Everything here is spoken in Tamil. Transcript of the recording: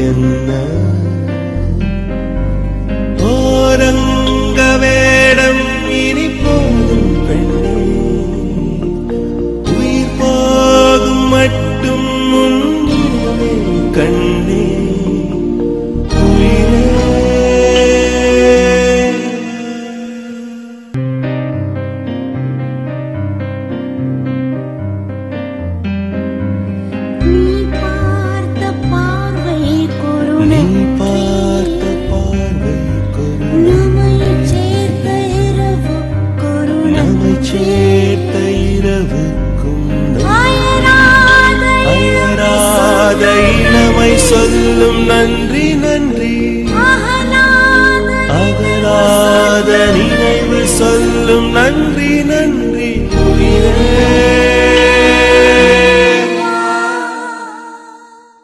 என்ன? ஓரங்க கொருணை பார்த்த பார்வை கொரு நம்மை சேர்த்த இரவு கொருணை சேர்த்த இரவுக்கும் அயராத அயராத இளமை சொல்லும் நன்றி நன்றி.